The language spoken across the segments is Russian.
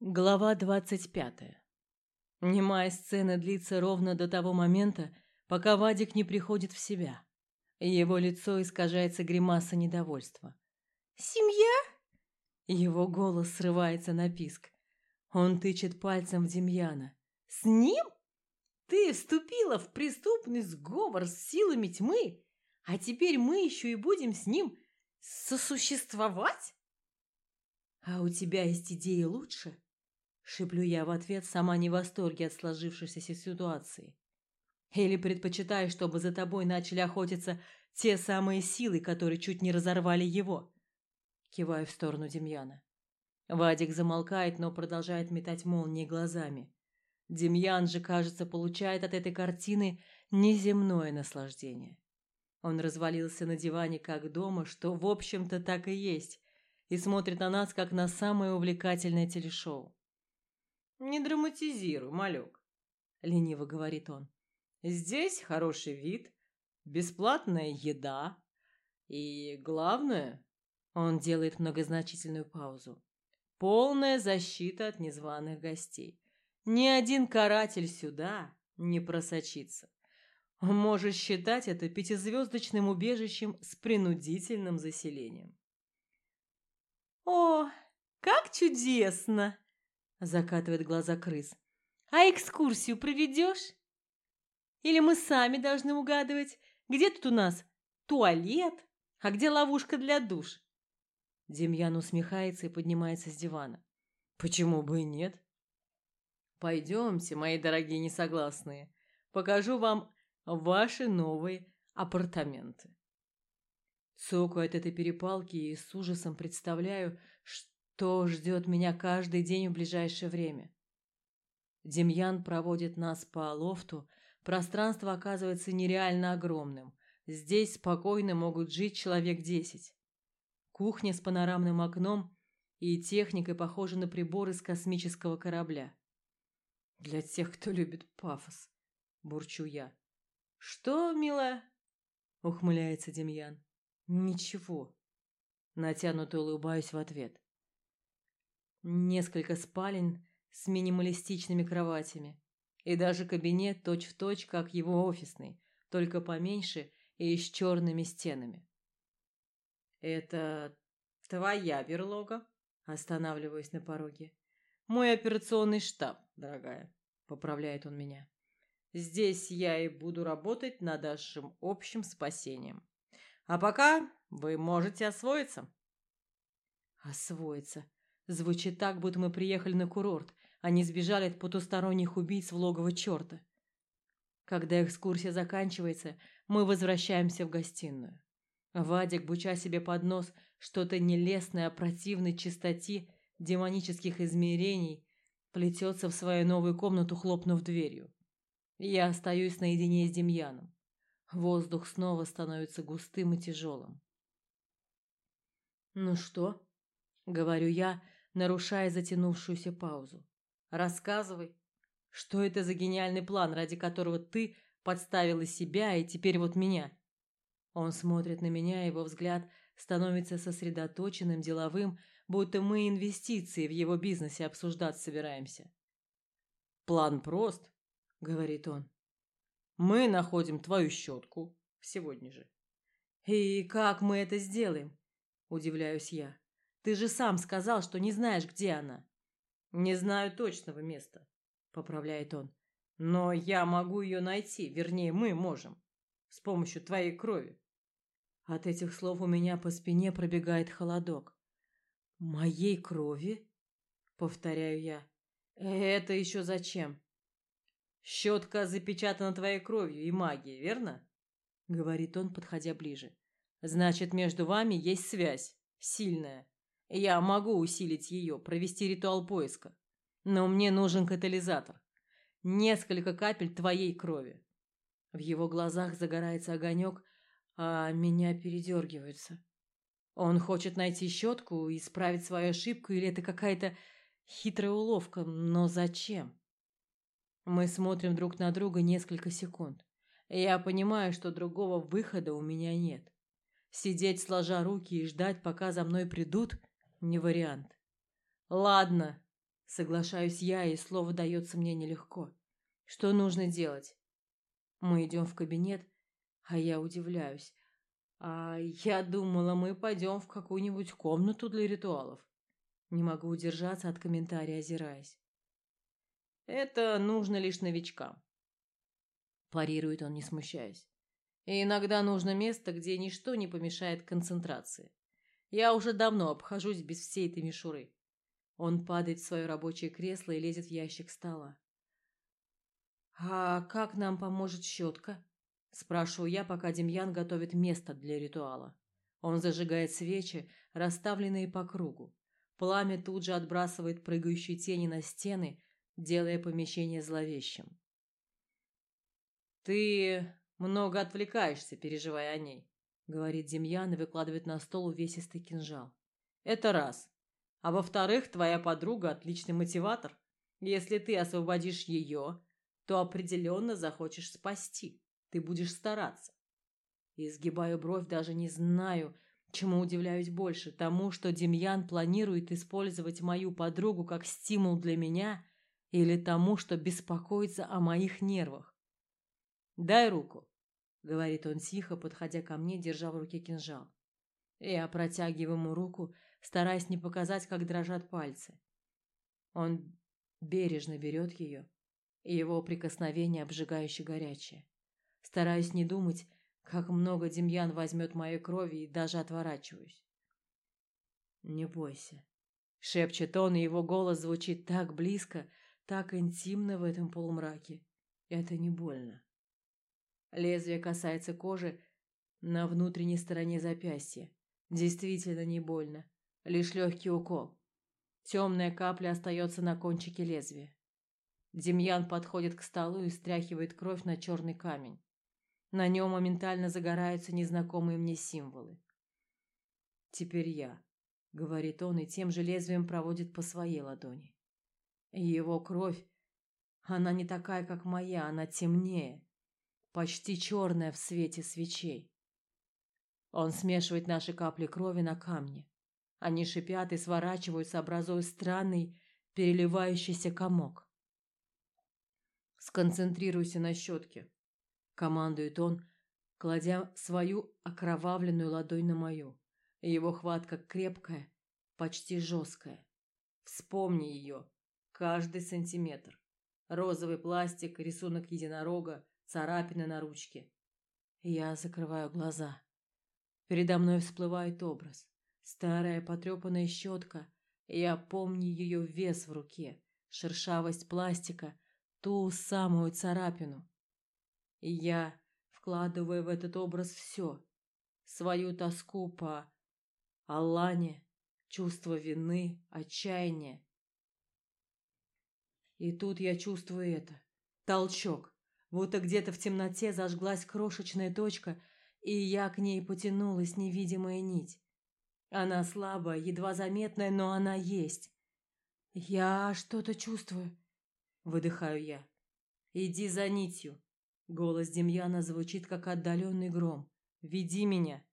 Глава двадцать пятая. Немая сцена длится ровно до того момента, пока Вадик не приходит в себя. Его лицо искажается гримаса недовольства. «Семья?» Его голос срывается на писк. Он тычет пальцем в Демьяна. «С ним? Ты вступила в преступный сговор с силами тьмы, а теперь мы еще и будем с ним сосуществовать?» «А у тебя есть идеи лучше?» Шиплю я в ответ, сама не в восторге от сложившейся ситуации. Или предпочитаешь, чтобы за тобой начали охотиться те самые силы, которые чуть не разорвали его? Киваю в сторону Демьяна. Вадик замолкает, но продолжает метать молнии глазами. Демьян же, кажется, получает от этой картины неземное наслаждение. Он развалился на диване как дома, что, в общем-то, так и есть, и смотрит на нас, как на самое увлекательное телешоу. «Не драматизируй, малек», — лениво говорит он. «Здесь хороший вид, бесплатная еда и, главное...» Он делает многозначительную паузу. «Полная защита от незваных гостей. Ни один каратель сюда не просочится. Можешь считать это пятизвездочным убежищем с принудительным заселением». «О, как чудесно!» Закатывает глаза крыс. А экскурсию проведешь? Или мы сами должны угадывать, где тут у нас туалет, а где ловушка для душ? Демьян усмехается и поднимается с дивана. Почему бы и нет? Пойдемте, мои дорогие несогласные. Покажу вам ваши новые апартаменты. Цокаю от этой перепалки и с ужасом представляю, что ждет меня каждый день в ближайшее время. Демьян проводит нас по лофту. Пространство оказывается нереально огромным. Здесь спокойно могут жить человек десять. Кухня с панорамным окном и техникой похожа на приборы с космического корабля. Для тех, кто любит пафос, бурчу я. Что, милая? ухмыляется Демьян. Ничего. Натянуто улыбаюсь в ответ. Несколько спален с минималистичными кроватями. И даже кабинет точь-в-точь, точь, как его офисный, только поменьше и с черными стенами. «Это твоя берлога?» Останавливаюсь на пороге. «Мой операционный штаб, дорогая», — поправляет он меня. «Здесь я и буду работать над нашим общим спасением. А пока вы можете освоиться». «Освоиться», Звучит так, будто мы приехали на курорт, а не сбежали от потусторонних убийц в логово черта. Когда экскурсия заканчивается, мы возвращаемся в гостиную. Вадик, буча себе под нос что-то нелестное о противной чистоте демонических измерений, плетется в свою новую комнату, хлопнув дверью. Я остаюсь наедине с Демьяном. Воздух снова становится густым и тяжелым. «Ну что?» — говорю я, нарушая затянувшуюся паузу. Рассказывай, что это за гениальный план, ради которого ты подставила себя и теперь вот меня? Он смотрит на меня, его взгляд становится сосредоточенным, деловым, будто мы инвестиции в его бизнесе обсуждать собираемся. План прост, говорит он. Мы находим твою щетку сегодня же. И как мы это сделаем? Удивляюсь я. Ты же сам сказал, что не знаешь, где она. Не знаю точного места, поправляет он. Но я могу ее найти, вернее, мы можем, с помощью твоей крови. От этих слов у меня по спине пробегает холодок. Моей крови? повторяю я. Это еще зачем? Щетка запечатана твоей кровью и магией, верно? говорит он, подходя ближе. Значит, между вами есть связь, сильная. Я могу усилить ее, провести ритуал поиска. Но мне нужен катализатор. Несколько капель твоей крови. В его глазах загорается огонек, а меня передергивается. Он хочет найти щетку исправить свою ошибку, или это какая-то хитрая уловка, но зачем? Мы смотрим друг на друга несколько секунд. Я понимаю, что другого выхода у меня нет. Сидеть сложа руки и ждать, пока за мной придут, не вариант. Ладно, Соглашаюсь я, и слово дается мне нелегко. Что нужно делать? Мы идем в кабинет, а я удивляюсь. А я думала, мы пойдем в какую-нибудь комнату для ритуалов. Не могу удержаться от комментария, озираясь. Это нужно лишь новичкам. Парирует он, не смущаясь. И иногда нужно место, где ничто не помешает концентрации. Я уже давно обхожусь без всей этой мишуры. Он падает в свое рабочее кресло и лезет в ящик стола. «А как нам поможет щетка?» Спрашиваю я, пока Демьян готовит место для ритуала. Он зажигает свечи, расставленные по кругу. Пламя тут же отбрасывает прыгающие тени на стены, делая помещение зловещим. «Ты много отвлекаешься, переживая о ней», — говорит Демьян и выкладывает на стол увесистый кинжал. «Это раз. А во-вторых, твоя подруга отличный мотиватор. Если ты освободишь ее, то определенно захочешь спасти. Ты будешь стараться. изгибаю бровь, даже не знаю, чему удивляюсь больше: тому, что Демьян планирует использовать мою подругу как стимул для меня, или тому, что беспокоится о моих нервах. Дай руку, говорит он тихо, подходя ко мне, держа в руке кинжал. Я протягиваю ему руку, стараясь не показать, как дрожат пальцы. Он бережно берет ее, и его прикосновение обжигающе горячее. Стараюсь не думать, как много Демьян возьмет моей крови, и даже отворачиваюсь. Не бойся, шепчет он, и его голос звучит так близко, так интимно в этом полумраке. Это не больно. Лезвие касается кожи на внутренней стороне запястья. Действительно не больно лишь легкий укол. Темная капля остается на кончике лезвия. Демьян подходит к столу и стряхивает кровь на черный камень. На нем моментально загораются незнакомые мне символы. Теперь я, говорит он и тем же лезвием проводит по своей ладони. Его кровь, она не такая, как моя, она темнее, почти черная в свете свечей. Он смешивает наши капли крови на камне. Они шипят и сворачиваются, образуя странный переливающийся комок. Сконцентрируйся на щетке, командует он, кладя свою окровавленную ладонь на мою. Его хватка крепкая, почти жесткая. Вспомни ее, каждый сантиметр. Розовый пластик, рисунок единорога, царапины на ручке. Я закрываю глаза. Передо мной всплывает образ. Старая потрепанная щетка. Я помню ее вес в руке, шершавость пластика, ту самую царапину. Я вкладываю в этот образ все: свою тоску по Аллане, чувство вины, отчаяние. И тут я чувствую это. Толчок. Будто где-то в темноте зажглась крошечная точка, и я к ней потянулась невидимая нить. Она слабая, едва заметная, но она есть. Я что-то чувствую, выдыхаю я. Иди за нитью. Голос Демьяна звучит как отдаленный гром. Веди меня.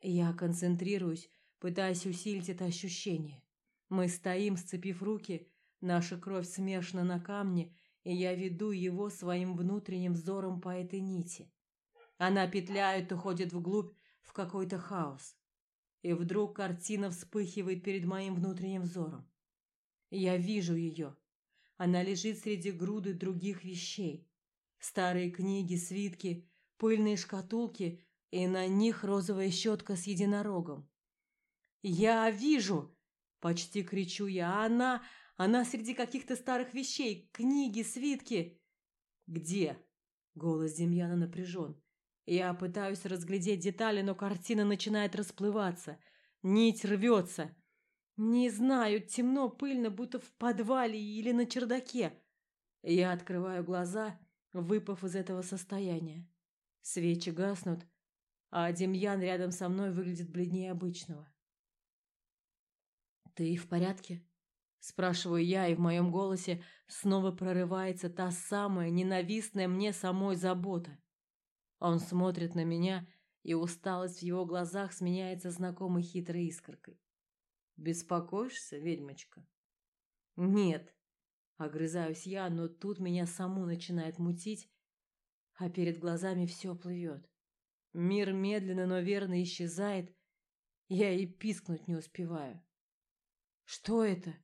Я концентрируюсь, пытаясь усилить это ощущение. Мы стоим, сцепив руки, наша кровь смешана на камне, и я веду его своим внутренним взором по этой нити. Она петляет, уходит вглубь в какой-то хаос. И вдруг картина вспыхивает перед моим внутренним взором. Я вижу ее. Она лежит среди груды других вещей. Старые книги, свитки, пыльные шкатулки, и на них розовая щетка с единорогом. Я вижу, почти кричу я. Она, она среди каких-то старых вещей, книги, свитки. Где? Голос Демьяна напряжен. Я пытаюсь разглядеть детали, но картина начинает расплываться. Нить рвется. Не знаю, темно, пыльно, будто в подвале или на чердаке. Я открываю глаза, выпав из этого состояния. Свечи гаснут, а Демьян рядом со мной выглядит бледнее обычного. Ты в порядке? Спрашиваю я, и в моем голосе снова прорывается та самая ненавистная мне самой забота. Он смотрит на меня, и усталость в его глазах сменяется знакомой хитрой искоркой. Беспокоишься, ведьмочка? Нет. Огрызаюсь я, но тут меня саму начинает мутить, а перед глазами все плывет. Мир медленно, но верно исчезает. Я и пискнуть не успеваю. Что это?